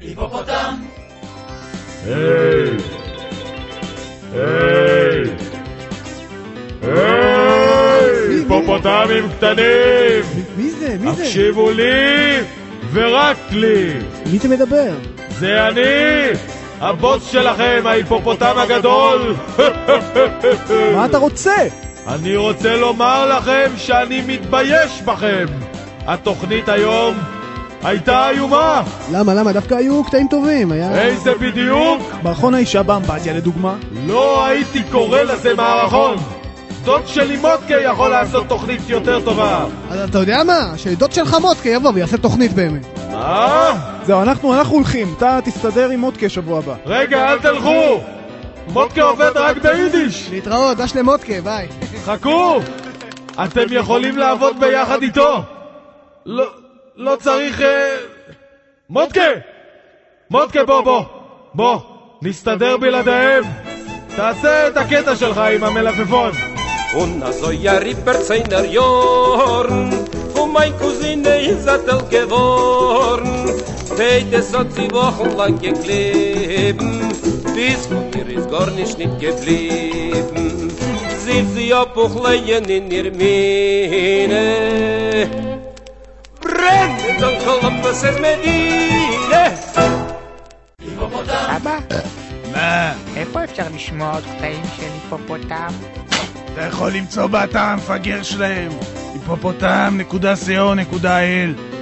היפופוטם! היי! היי! היי! היפופוטמים קטנים! מי זה? מי זה? הקשיבו לי ורק לי! מי זה מדבר? זה אני! הבוס שלכם, ההיפופוטם הגדול! מה אתה רוצה? אני רוצה לומר לכם שאני מתבייש בכם! התוכנית היום הייתה איומה! למה, למה? דווקא היו קטעים טובים, היה... איזה בדיוק? מערכון האישה באמבטיה לדוגמה. לא הייתי קורא לזה מערכון! דוד שלי מוטקה יכול לעשות תוכנית יותר טובה! אז אתה יודע מה? שדוד שלך מוטקה יבוא ויעשה תוכנית באמת. אה? זהו, אנחנו, אנחנו הולכים. אתה תסתדר עם מוטקה שבוע הבא. רגע, אל תלכו! מוטקה עובד רק ביידיש! להתראות, דש למוטקה, ביי. חכו! אתם יכולים לעבוד ביחד איתו! לא, לא צריך... אה, מוטקה! מוטקה, בוא, בוא! בוא, נסתדר בלעדיהם! תעשה את הקטע שלך עם המלפפון! Und so ja ripper seiner Jorn Von mein Cousine in Sattel geworn Heute so zwei Wochen lang gekleben Bis von ihr ist gar nicht nicht geblieben Sieht sie ab leien in ihr Miene Brennt in Columbus Medine היפופוטם! אבא, מה? איפה אפשר לשמוע עוד קטעים של היפופוטם? אתה יכול למצוא באתר המפגר שלהם היפופוטם.co.il